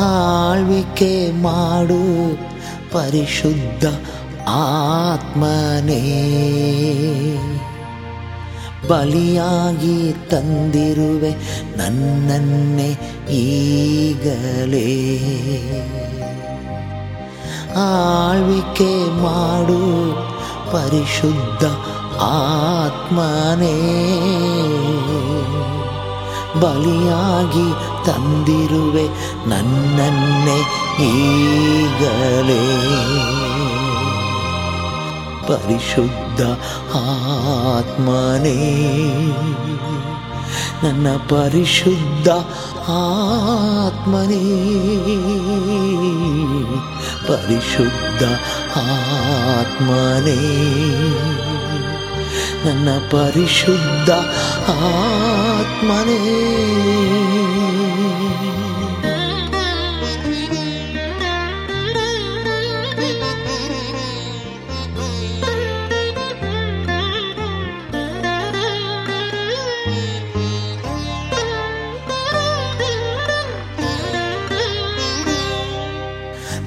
ಆಳ್ವಿಕೆ ಮಾಡು ಪರಿಶುದ್ಧ ಆತ್ಮನೇ. ಬಲಿಯಾಗಿ ತಂದಿರುವೆ ನನ್ನನ್ನೇ ಈಗಲೇ. ಆಳ್ವಿಕೆ ಮಾಡು ಪರಿಶುದ್ಧ ಆತ್ಮನೇ. ಬಲಿಯಾಗಿ ತಂದಿರುವೆ ನನ್ನನ್ನೇ ಈಗಲೇ. ಪರಿಶುದ್ಧ ಆತ್ಮನೇ ನನ್ನ ಪರಿಶುದ್ಧ ಆತ್ಮನೇ. ಪರಿಶುದ್ಧ ಆತ್ಮನೇ ನನ್ನ ಪರಿಶುದ್ಧ ಆತ್ಮನೇ.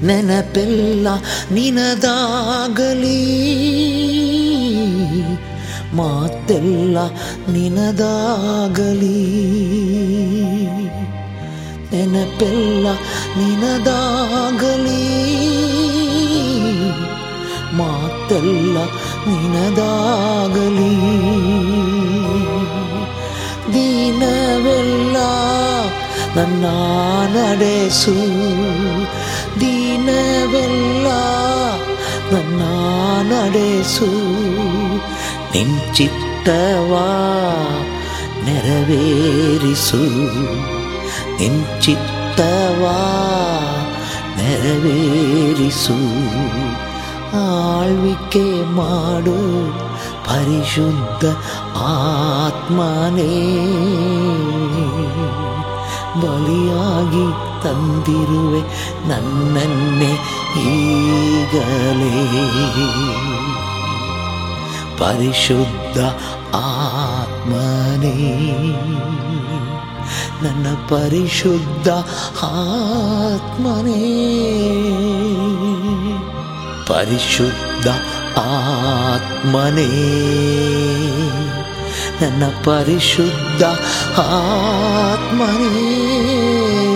ನೆನಪೆಲ್ಲ ನಿನದಾಗಲಿ ಮಾತೆಲ್ಲ ನಿನದಾಗಲಿ ನೆನಪೆಲ್ಲ ನಿನದಾಗಲಿ ಮಾತೆಲ್ಲ ನಿನದಾಗಲಿ ದಿನವೆಲ್ಲ ನನ್ನ ನಡೆಸು ದಿನವೆಲ್ಲ ನನ್ನ ನಡೆಸು. ನಿಂಚಿತ್ತವಾ ನೆರವೇರಿಸು. ನಿಂಚಿತ್ತವಾ ನೆರವೇರಿಸು. ಆಳ್ವಿಕೆ ಮಾಡು ಪರಿಶುದ್ಧ ಆತ್ಮನೇ. ಬಲಿಯಾಗಿ ತಂದಿರುವೆ ನನ್ನನ್ನೇ ಈಗಲೇ. ಪರಿಶುದ್ಧ ಆತ್ಮನೇ ನನ್ನ ಪರಿಶುದ್ಧ ಆತ್ಮನೇ. ಪರಿಶುದ್ಧ ಆತ್ಮನೇ. ನನ್ನ ಪರಿಶುದ್ಧ ಆತ್ಮನೇ.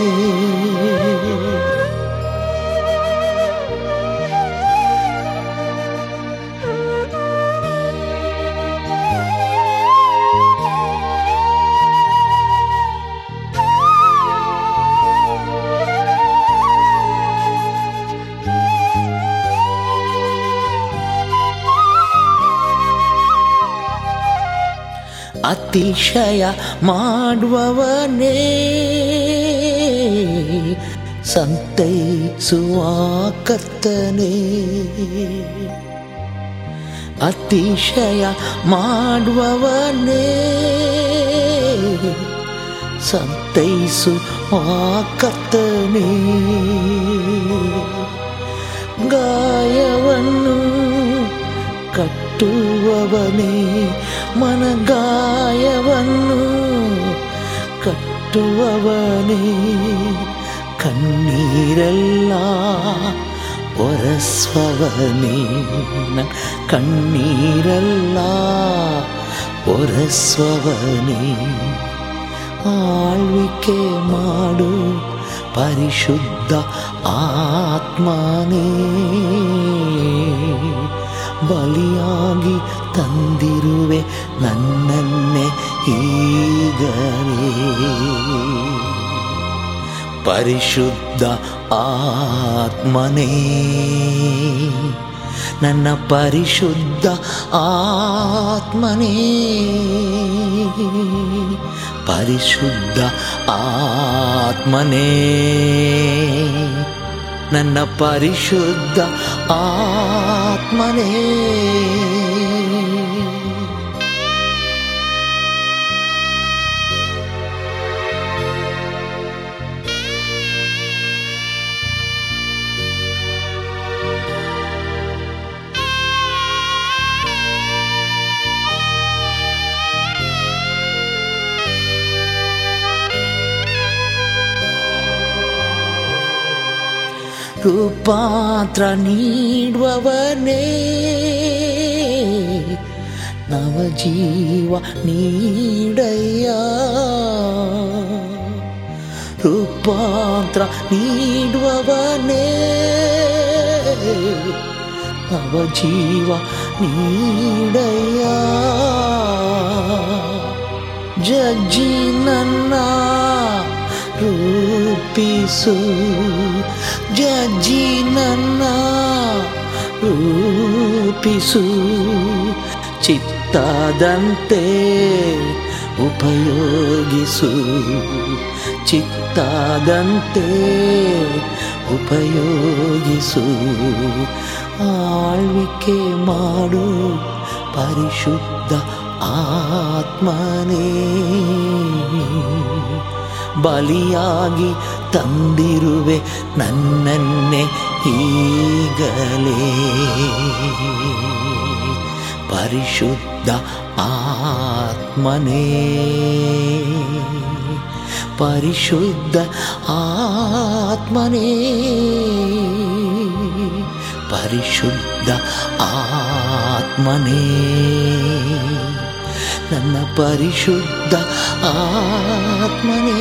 ಅತಿಶಯ ಮಾಡುವವನೇ. ಸಂತೈಸುವ ಕರ್ತನೇ. ಅತಿಶಯ ಮಾಡುವವನೇ. ಸಂತೈಸುವ ಕರ್ತನೇ. ಗಾಯವನ್ನು ಕಟ್ಟುವವನೇ ಮನಗಾಯವನ್ನು ಕಟ್ಟುವವನೇ ಕಣ್ಣೀರೆಲ್ಲ ಒರಸ್ವವನೇ ಕಣ್ಣೀರಲ್ಲ ಒರೆಸುವವನೇ ಆಳ್ವಿಕೆ ಮಾಡು ಪರಿಶುದ್ಧ ಆತ್ಮನೇ ಬಲಿಯಾಗಿ ತಂದಿರುವೆ ನನ್ನನ್ನೇ ಈಗಲೇ ಪರಿಶುದ್ಧ ಆತ್ಮನೇ ನನ್ನ ಪರಿಶುದ್ಧ ಆತ್ಮನೇ ಪರಿಶುದ್ಧ ಆತ್ಮನೇ. ನನ್ನ ಪರಿಶುದ್ಧ ಆತ್ಮನೇ. ರೂಪಾಂತರ ನೀಡುವವನೇ ನವಜೀವ ನೀಡಯ್ಯ ರೂಪಾಂತರ ನೀಡುವವನೇ ನವಜೀವ ನೀಡಯ್ಯ ಜಜ್ಜಿ ನನ್ನ ರೂಪಿಸು. ಜಜ್ಜಿ ನನ್ನ ರೂಪಿಸು. ಚಿತ್ತದಂತೆ ಉಪಯೋಗಿಸು. ಚಿತ್ತದಂತೆ ಉಪಯೋಗಿಸು. ಆಳ್ವಿಕೆ ಮಾಡು ಪರಿಶುದ್ಧ ಆತ್ಮನೇ. ಬಲಿಯಾಗಿ ತಂದಿರುವೆ ನನ್ನನ್ನೇ ಈಗಲೇ ಪರಿಶುದ್ಧ ಆತ್ಮನೇ ಪರಿಶುದ್ಧ ಆತ್ಮನೇ ಪರಿಶುದ್ಧ ಆತ್ಮನೇ ನನ್ನ ಪರಿಶುದ್ಧ ಆತ್ಮನೇ.